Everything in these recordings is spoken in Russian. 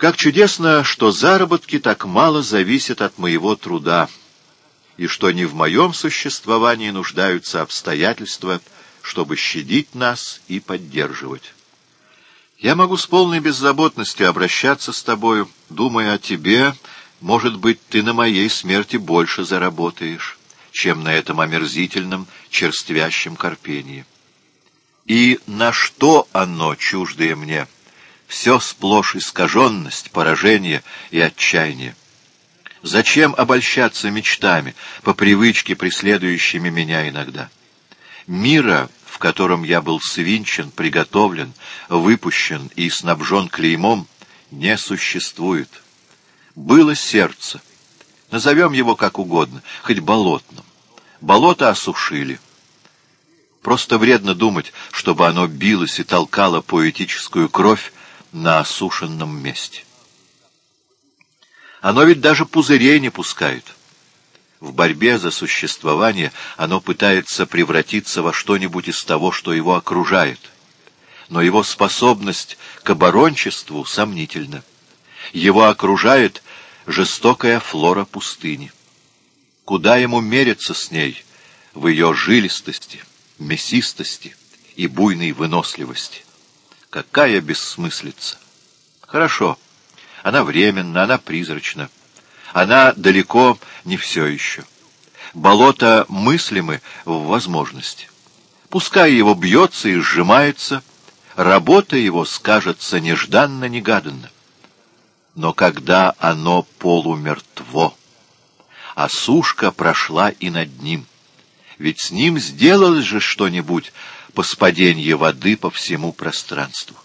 Как чудесно, что заработки так мало зависят от моего труда, и что не в моем существовании нуждаются обстоятельства, чтобы щадить нас и поддерживать. Я могу с полной беззаботностью обращаться с тобою, думая о тебе, может быть, ты на моей смерти больше заработаешь, чем на этом омерзительном, черствящем корпении. И на что оно, чуждое мне? Все сплошь искаженность, поражение и отчаяние. Зачем обольщаться мечтами, по привычке преследующими меня иногда? Мира, в котором я был свинчен, приготовлен, выпущен и снабжен клеймом, не существует. Было сердце. Назовем его как угодно, хоть болотным. Болото осушили — Просто вредно думать, чтобы оно билось и толкало поэтическую кровь на осушенном месте. Оно ведь даже пузырей не пускает. В борьбе за существование оно пытается превратиться во что-нибудь из того, что его окружает. Но его способность к оборончеству сомнительна. Его окружает жестокая флора пустыни. Куда ему мериться с ней в ее жилистости, мясистости и буйной выносливости. Какая бессмыслица! Хорошо, она временна, она призрачна. Она далеко не все еще. Болото мыслимы в возможности. Пускай его бьется и сжимается, работа его скажется нежданно-негаданно. Но когда оно полумертво, а сушка прошла и над ним, ведь с ним сделалось же что-нибудь по спаденье воды по всему пространству.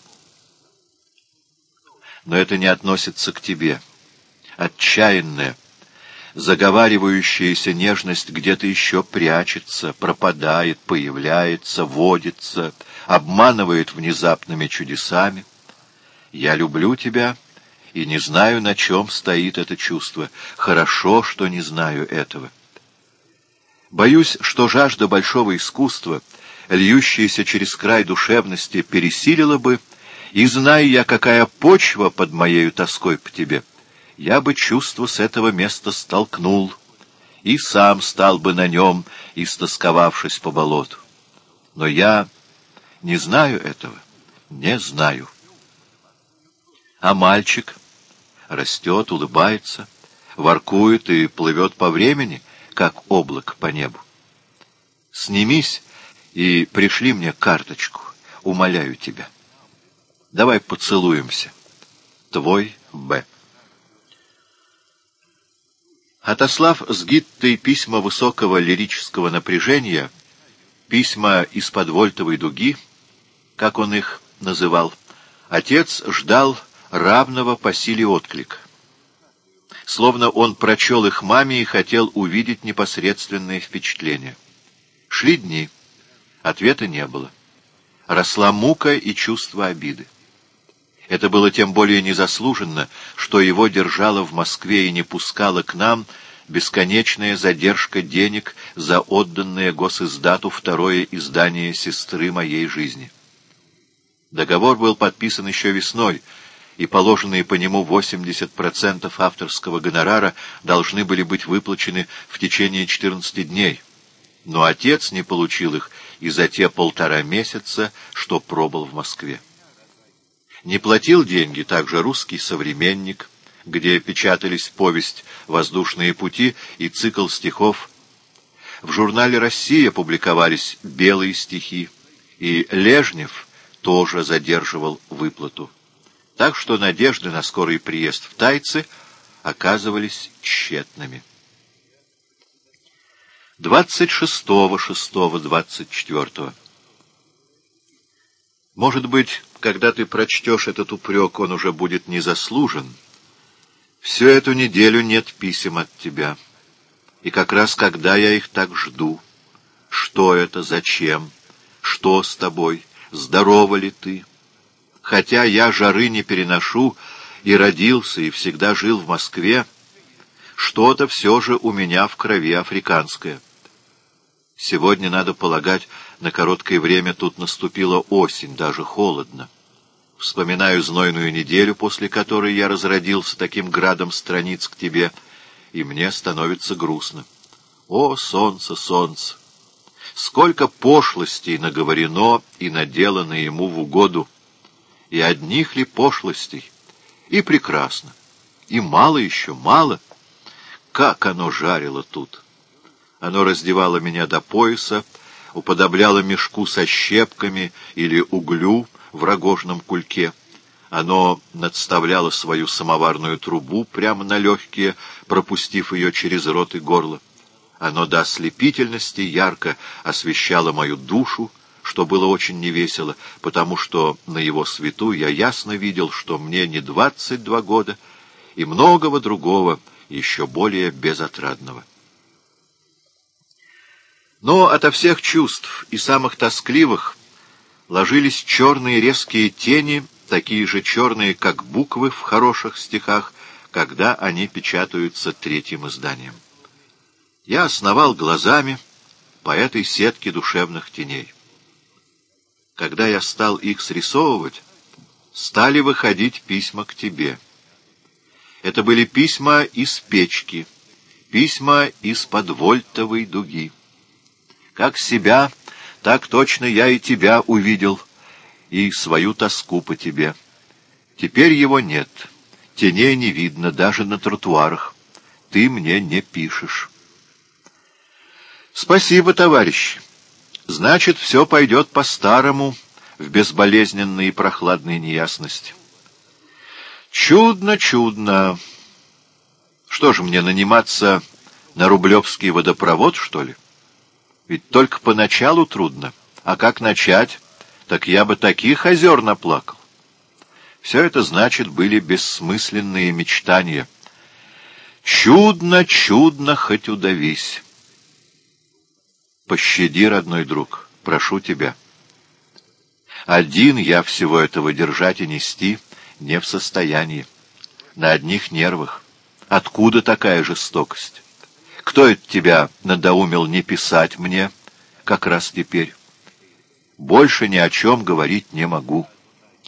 Но это не относится к тебе. Отчаянная, заговаривающаяся нежность где-то еще прячется, пропадает, появляется, водится, обманывает внезапными чудесами. Я люблю тебя и не знаю, на чем стоит это чувство. Хорошо, что не знаю этого. Боюсь, что жажда большого искусства, льющаяся через край душевности, пересилила бы, и, зная я, какая почва под моею тоской по тебе, я бы чувство с этого места столкнул, и сам стал бы на нем, истосковавшись по болоту. Но я не знаю этого, не знаю. А мальчик растет, улыбается, воркует и плывет по времени — как облак по небу. Снимись и пришли мне карточку, умоляю тебя. Давай поцелуемся. Твой Б. Отослав с Гиттой письма высокого лирического напряжения, письма из-под вольтовой дуги, как он их называл, отец ждал равного по силе отклика словно он прочел их маме и хотел увидеть непосредственные впечатления. Шли дни. Ответа не было. Росла мука и чувство обиды. Это было тем более незаслуженно, что его держала в Москве и не пускала к нам бесконечная задержка денег за отданное госиздату второе издание «Сестры моей жизни». Договор был подписан еще весной — и положенные по нему 80% авторского гонорара должны были быть выплачены в течение 14 дней. Но отец не получил их и за те полтора месяца, что пробыл в Москве. Не платил деньги также русский современник, где печатались повесть «Воздушные пути» и цикл стихов. В журнале «Россия» публиковались белые стихи, и Лежнев тоже задерживал выплату так что надежды на скорый приезд в Тайцы оказывались тщетными. 26-6-24 Может быть, когда ты прочтешь этот упрек, он уже будет незаслужен. Всю эту неделю нет писем от тебя. И как раз когда я их так жду. Что это, зачем, что с тобой, здорова ли ты? хотя я жары не переношу и родился, и всегда жил в Москве, что-то все же у меня в крови африканское. Сегодня, надо полагать, на короткое время тут наступила осень, даже холодно. Вспоминаю знойную неделю, после которой я разродился таким градом страниц к тебе, и мне становится грустно. О, солнце, солнце! Сколько пошлостей наговорено и наделано ему в угоду! И одних ли пошлостей? И прекрасно. И мало еще, мало. Как оно жарило тут! Оно раздевало меня до пояса, уподобляло мешку со щепками или углю в рогожном кульке. Оно надставляло свою самоварную трубу прямо на легкие, пропустив ее через рот и горло. Оно до ослепительности ярко освещало мою душу, что было очень невесело, потому что на его свету я ясно видел, что мне не двадцать два года, и многого другого, еще более безотрадного. Но ото всех чувств и самых тоскливых ложились черные резкие тени, такие же черные, как буквы в хороших стихах, когда они печатаются третьим изданием. Я основал глазами по этой сетке душевных теней. Когда я стал их срисовывать, стали выходить письма к тебе. Это были письма из печки, письма из подвольтовой дуги. Как себя, так точно я и тебя увидел, и свою тоску по тебе. Теперь его нет, теней не видно даже на тротуарах. Ты мне не пишешь. Спасибо, товарищ. Значит, все пойдет по-старому, в безболезненной и прохладной неясности. Чудно, чудно. Что же мне наниматься на Рублевский водопровод, что ли? Ведь только поначалу трудно. А как начать, так я бы таких озер наплакал. Все это, значит, были бессмысленные мечтания. Чудно, чудно, хоть удавись. Пощади, родной друг, прошу тебя. Один я всего этого держать и нести не в состоянии. На одних нервах. Откуда такая жестокость? Кто это тебя надоумил не писать мне, как раз теперь? Больше ни о чем говорить не могу.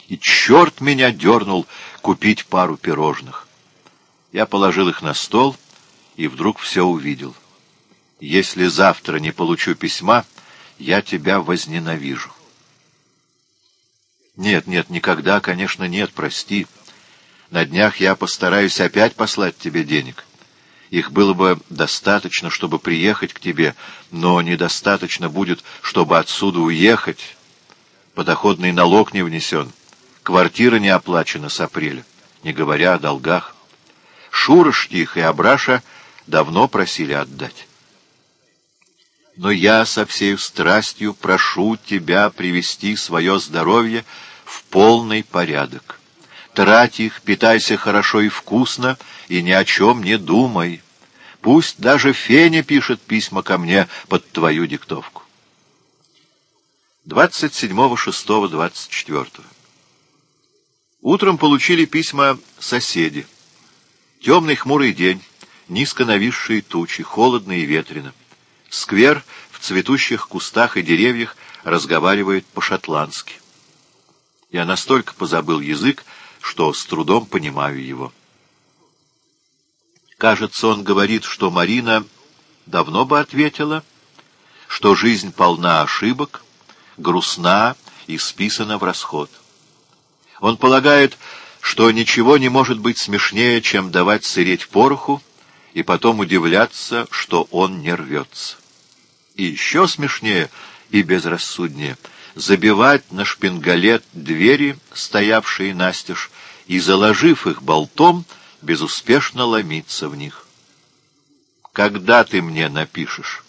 И черт меня дернул купить пару пирожных. Я положил их на стол и вдруг все увидел. Если завтра не получу письма, я тебя возненавижу. Нет, нет, никогда, конечно, нет, прости. На днях я постараюсь опять послать тебе денег. Их было бы достаточно, чтобы приехать к тебе, но недостаточно будет, чтобы отсюда уехать. Подоходный налог не внесен, квартира не оплачена с апреля, не говоря о долгах. Шура Штих и Абраша давно просили отдать. Но я со всей страстью прошу тебя привести свое здоровье в полный порядок. Трать их, питайся хорошо и вкусно, и ни о чем не думай. Пусть даже Феня пишет письма ко мне под твою диктовку. 27.06.24. Утром получили письма соседи. Темный хмурый день, низко нависшие тучи, холодно и ветрено. Сквер в цветущих кустах и деревьях разговаривает по-шотландски. Я настолько позабыл язык, что с трудом понимаю его. Кажется, он говорит, что Марина давно бы ответила, что жизнь полна ошибок, грустна и списана в расход. Он полагает, что ничего не может быть смешнее, чем давать сыреть пороху, и потом удивляться, что он не рвется. И еще смешнее и безрассуднее — забивать на шпингалет двери, стоявшие настежь, и, заложив их болтом, безуспешно ломиться в них. Когда ты мне напишешь?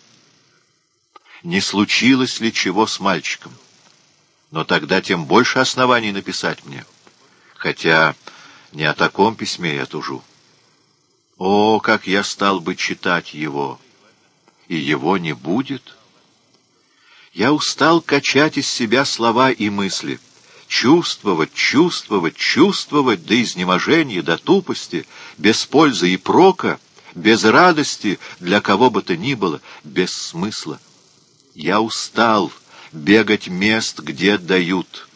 Не случилось ли чего с мальчиком? Но тогда тем больше оснований написать мне. Хотя не о таком письме я тужу. О, как я стал бы читать его! И его не будет — я устал качать из себя слова и мысли. Чувствовать, чувствовать, чувствовать до изнеможения, до тупости, без пользы и прока, без радости для кого бы то ни было, без смысла. Я устал бегать мест, где дают,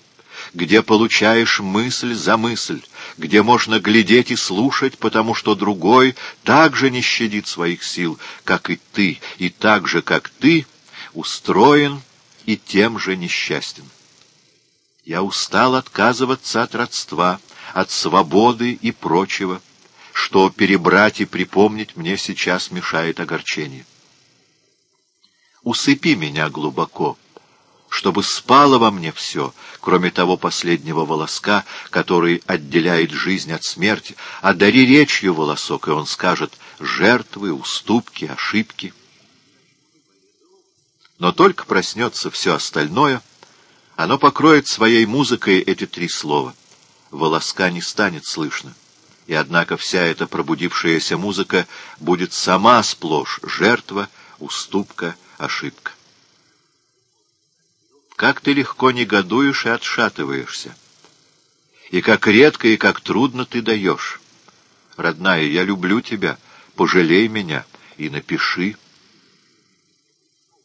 где получаешь мысль за мысль, где можно глядеть и слушать, потому что другой также не щадит своих сил, как и ты, и так же, как ты, устроен и тем же несчастен. Я устал отказываться от родства, от свободы и прочего, что перебрать и припомнить мне сейчас мешает огорчение. Усыпи меня глубоко, чтобы спало во мне все, кроме того последнего волоска, который отделяет жизнь от смерти, а речью волосок, и он скажет «жертвы, уступки, ошибки». Но только проснется все остальное, оно покроет своей музыкой эти три слова. Волоска не станет слышно. И однако вся эта пробудившаяся музыка будет сама сплошь жертва, уступка, ошибка. Как ты легко негодуешь и отшатываешься. И как редко и как трудно ты даешь. Родная, я люблю тебя, пожалей меня и напиши —